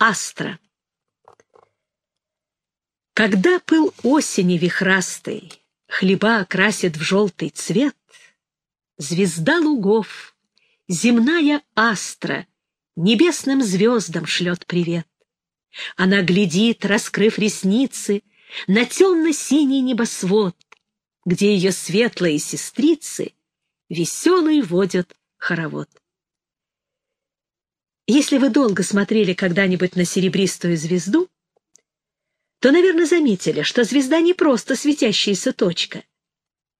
Астра. Когда пыл осени вихрастый хлеба окрасит в желтый цвет, звезда лугов, земная астра, небесным звездам шлет привет. Она глядит, раскрыв ресницы, на темно-синий небосвод, где ее светлые сестрицы веселые водят хоровод. Если вы долго смотрели когда-нибудь на серебристую звезду, то, наверное, заметили, что звезда не просто светящаяся точка,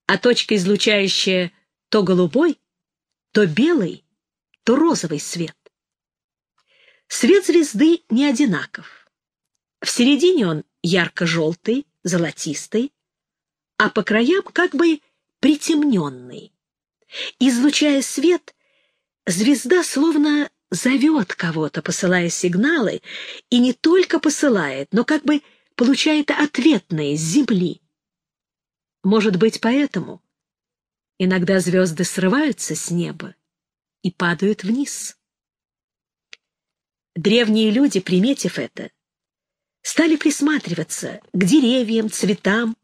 а точка, излучающая то голубой, то белый, то розовый свет. Свет звезды не одинаков. В середине он ярко-желтый, золотистый, а по краям как бы притемненный. Излучая свет, звезда словно зовет кого-то, посылая сигналы, и не только посылает, но как бы получает ответные с земли. Может быть, поэтому иногда звезды срываются с неба и падают вниз. Древние люди, приметив это, стали присматриваться к деревьям, цветам,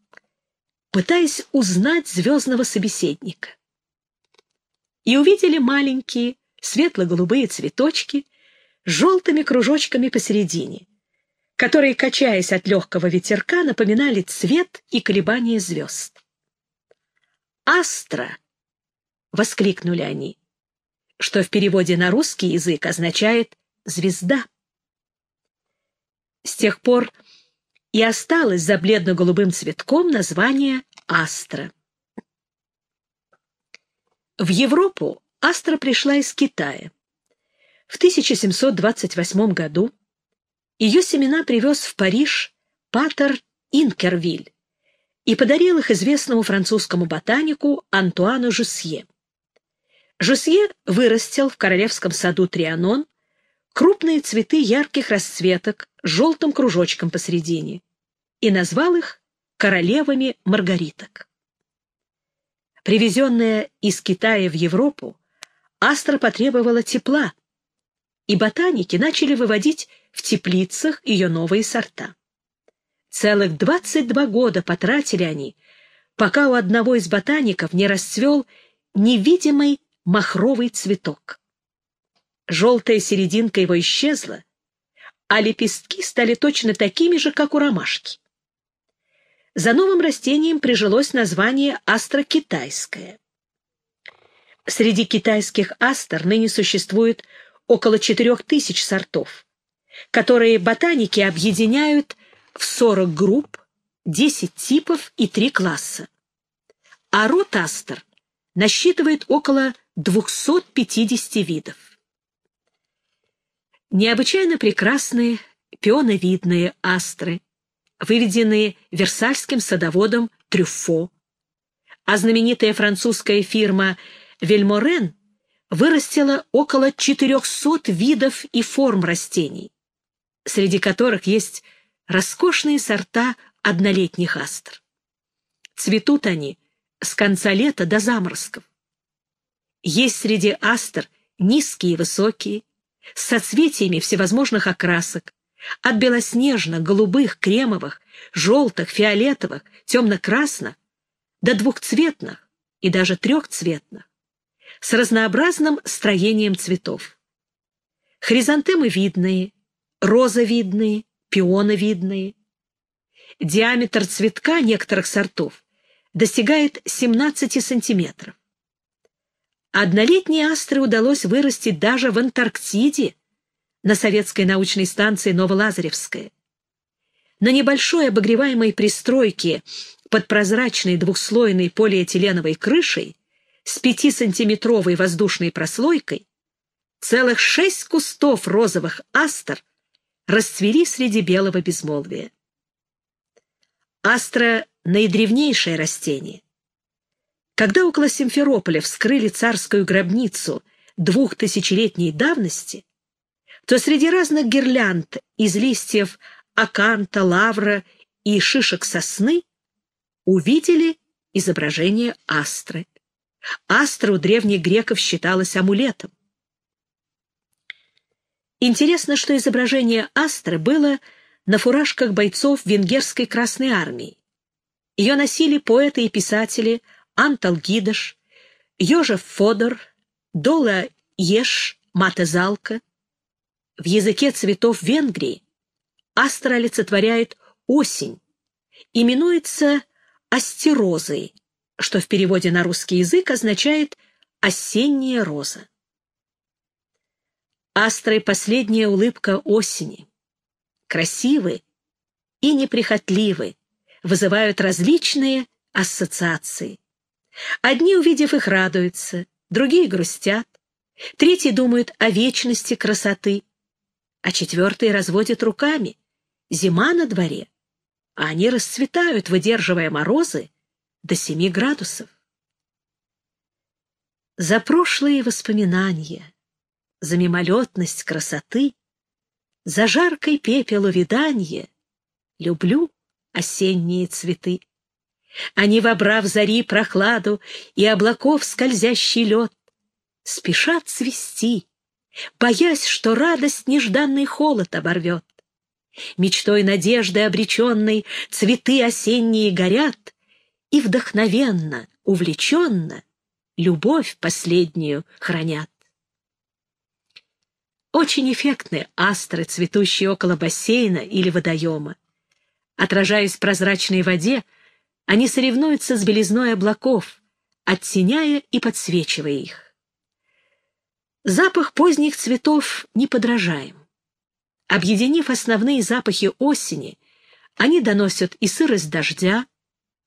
пытаясь узнать звездного собеседника. И увидели маленькие, светло-голубые цветочки с желтыми кружочками посередине, которые, качаясь от легкого ветерка, напоминали цвет и колебания звезд. «Астра!» — воскликнули они, что в переводе на русский язык означает «звезда». С тех пор и осталось за бледно-голубым цветком название «астра». В Европу Астра пришла из Китая. В 1728 году ее семена привез в Париж Патер Инкервиль и подарил их известному французскому ботанику Антуану Жусье. Жусье вырастил в королевском саду Трианон крупные цветы ярких расцветок с желтым кружочком посередине и назвал их королевами маргариток. Привезенная из Китая в Европу, Астра потребовала тепла, и ботаники начали выводить в теплицах ее новые сорта. Целых 22 года потратили они, пока у одного из ботаников не расцвел невидимый махровый цветок. Желтая серединка его исчезла, а лепестки стали точно такими же, как у ромашки. За новым растением прижилось название астрокитайское. Среди китайских астр ныне существует около 4000 сортов, которые ботаники объединяют в 40 групп, 10 типов и 3 класса. А род астр насчитывает около 250 видов. Необычайно прекрасные пионовидные астры, выведенные версальским садоводом Трюффо, а знаменитая французская фирма Вельморен вырастила около 400 видов и форм растений, среди которых есть роскошные сорта однолетних астр. Цветут они с конца лета до заморозков. Есть среди астр низкие и высокие, с соцветиями всевозможных окрасок, от белоснежных, голубых, кремовых, желтых, фиолетовых, темно-красных до двухцветных и даже трехцветных с разнообразным строением цветов. Хризантемы видные, розовидные, пионовидные. Диаметр цветка некоторых сортов достигает 17 сантиметров. Однолетние астры удалось вырастить даже в Антарктиде, на советской научной станции Новолазаревская. На небольшой обогреваемой пристройке под прозрачной двухслойной полиэтиленовой крышей с пятисантиметровой воздушной прослойкой, целых шесть кустов розовых астр расцвели среди белого безмолвия. Астра — наидревнейшее растение. Когда около Симферополя вскрыли царскую гробницу двухтысячелетней давности, то среди разных гирлянд из листьев аканта, лавра и шишек сосны увидели изображение астры. Астра у древних греков считалась амулетом. Интересно, что изображение астры было на фуражках бойцов венгерской Красной Армии. Ее носили поэты и писатели Антал Гидаш, Йожев Фодор, Дола Еш, Мата Залка. В языке цветов Венгрии астра олицетворяет осень, именуется астерозой, что в переводе на русский язык означает «осенняя роза». Астры — последняя улыбка осени. Красивы и неприхотливы, вызывают различные ассоциации. Одни, увидев их, радуются, другие грустят, третьи думают о вечности красоты, а четвертые разводят руками. Зима на дворе, а они расцветают, выдерживая морозы до семи градусов. За прошлые воспоминания, за мимолетность красоты, за жаркой пепел увиданье люблю осенние цветы. Они, вобрав зари прохладу и облаков скользящий лед, спешат цвести, боясь, что радость нежданный холод оборвет. Мечтой надежды обреченной цветы осенние горят, и вдохновенно, увлеченно любовь последнюю хранят. Очень эффектны астры, цветущие около бассейна или водоема. Отражаясь в прозрачной воде, они соревнуются с белизной облаков, оттеняя и подсвечивая их. Запах поздних цветов неподражаем. Объединив основные запахи осени, они доносят и сырость дождя,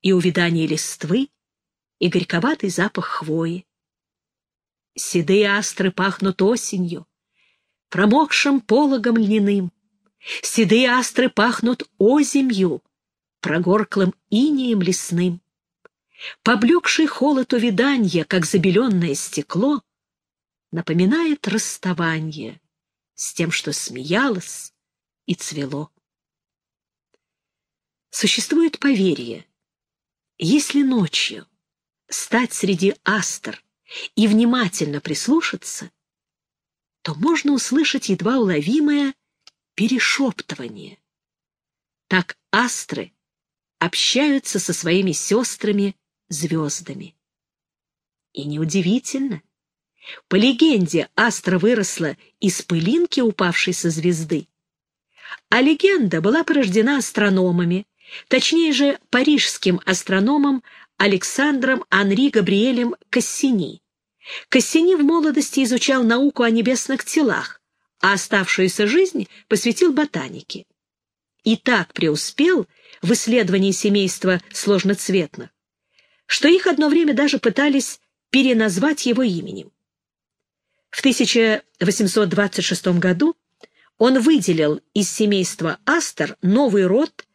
и увядание листвы, и горьковатый запах хвои. Седые астры пахнут осенью, промокшим пологом льняным. Седые астры пахнут озимью, прогорклым инеем лесным. Поблекший холод увиданья, как забеленное стекло, напоминает расставание с тем, что смеялось и цвело. Существует поверье, если ночью стать среди астр и внимательно прислушаться, то можно услышать едва уловимое перешептывание. Так астры общаются со своими сестрами-звездами. И неудивительно. По легенде, астра выросла из пылинки, упавшей со звезды. А легенда была порождена астрономами, точнее же парижским астрономом Александром Анри Габриэлем Кассини. Кассини в молодости изучал науку о небесных телах, а оставшуюся жизнь посвятил ботанике. И так преуспел в исследовании семейства сложноцветных, что их одно время даже пытались переназвать его именем. В 1826 году он выделил из семейства астер новый род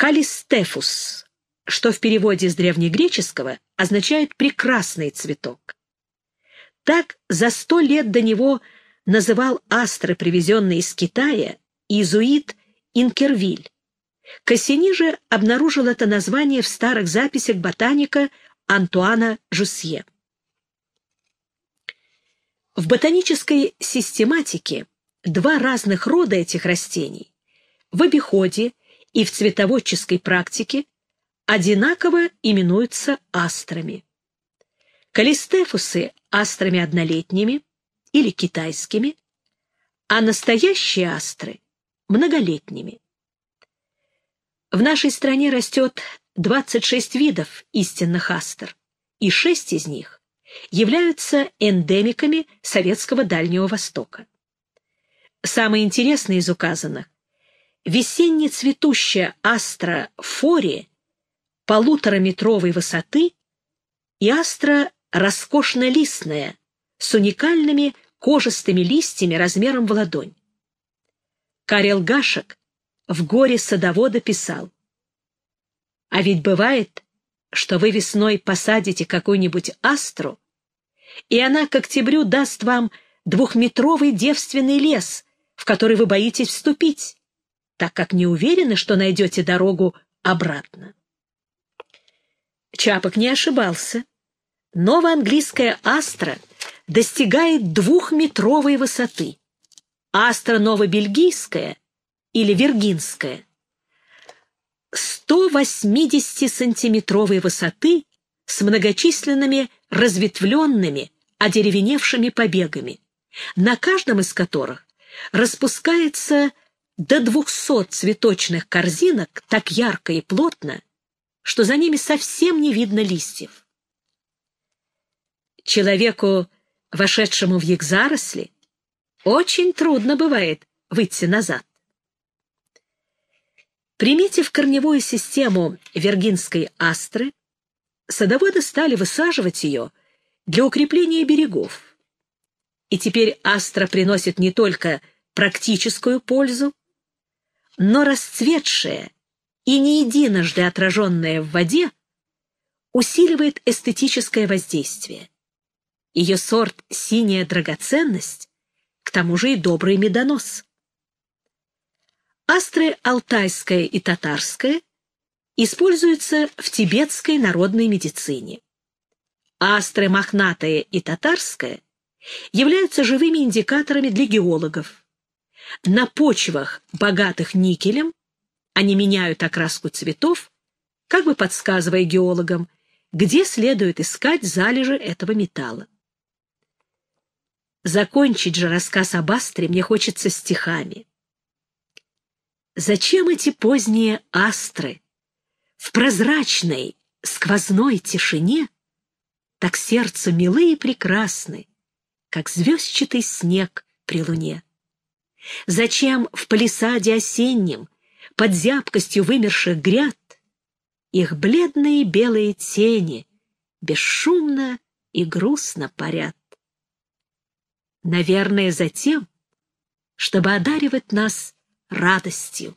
Калистефус, что в переводе с древнегреческого означает «прекрасный цветок». Так за сто лет до него называл астры, привезенные из Китая, иезуит Инкервиль. Кассини же обнаружил это название в старых записях ботаника Антуана Жусье. В ботанической систематике два разных рода этих растений в обиходе и в цветоводческой практике одинаково именуются астрами. Калистефусы – астрами однолетними или китайскими, а настоящие астры – многолетними. В нашей стране растет 26 видов истинных астр, и шесть из них являются эндемиками советского Дальнего Востока. Самое интересное из указанных – весенне-цветущая астра фори полутораметровой высоты и астра роскошно-листная с уникальными кожистыми листьями размером в ладонь. Карел Гашек в «Горе садовода» писал, «А ведь бывает, что вы весной посадите какую-нибудь астру, и она к октябрю даст вам двухметровый девственный лес, в который вы боитесь вступить, так как не уверены, что найдете дорогу обратно». Чапок не ошибался. Новоанглийская астра достигает двухметровой высоты. астра новобельгийская или виргинская 180-сантиметровой высоты с многочисленными разветвленными, одеревеневшими побегами, на каждом из которых распускается до 200 цветочных корзинок так ярко и плотно, что за ними совсем не видно листьев. Человеку, вошедшему в их заросли, очень трудно бывает выйти назад. Приметив корневую систему вергинской астры, садоводы стали высаживать ее для укрепления берегов. И теперь астра приносит не только практическую пользу, но расцветшая и не единожды отраженная в воде усиливает эстетическое воздействие. Ее сорт «синяя драгоценность», к тому же и добрый медонос. Астры алтайская и татарская используются в тибетской народной медицине. Астры мохнатая и татарская являются живыми индикаторами для геологов. На почвах, богатых никелем, они меняют окраску цветов, как бы подсказывая геологам, где следует искать залежи этого металла. Закончить же рассказ об Астре мне хочется стихами. Зачем эти поздние астры в прозрачной сквозной тишине так сердцу милы и прекрасны, как звездчатый снег при луне? Зачем в палисаде осеннем, под зябкостью вымерших гряд, их бледные белые тени бесшумно и грустно парят? Наверное, за тем, чтобы одаривать нас радостью.